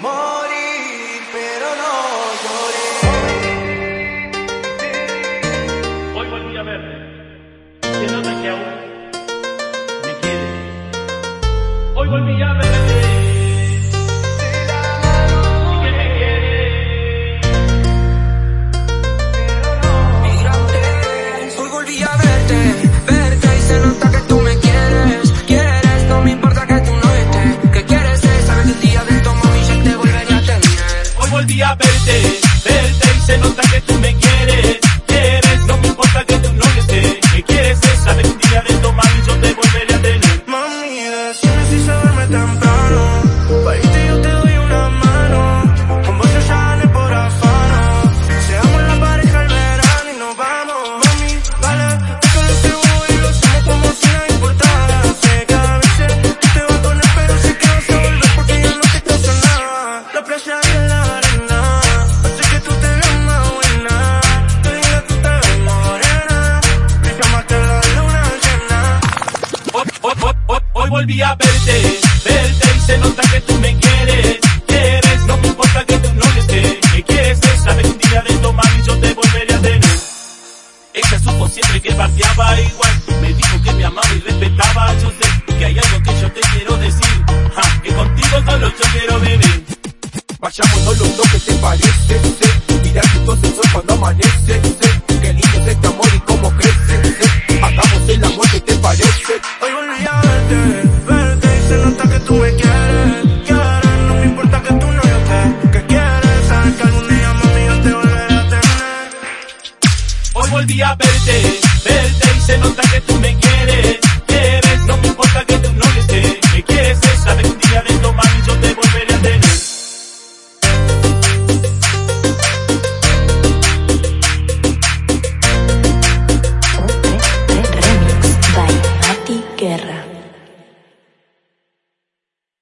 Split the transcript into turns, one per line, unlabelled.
morir, pero no lloré. Hoy volví a verte, se nota que aún me quieres. Hoy volví a verte. volví a verte, verte y se nota que tú me quieres. Volví a verte, verte y se nota que tú me quieres, quieres, no me importa que tú no esté, que quieres es saber un día de tomar y yo te volveré a tener. Ella supo siempre que paseaba igual, me dijo que me amaba y respetaba, yo sé que hay algo que yo te quiero decir, que contigo solo yo quiero vivir.
Vayamos solo lo que te parece, que
tú me quieres, no me importa que tú no yo que quieres, sabes que algún día mami yo te volveré a tener.
Hoy volví a verte, verte y se nota que tú me quieres,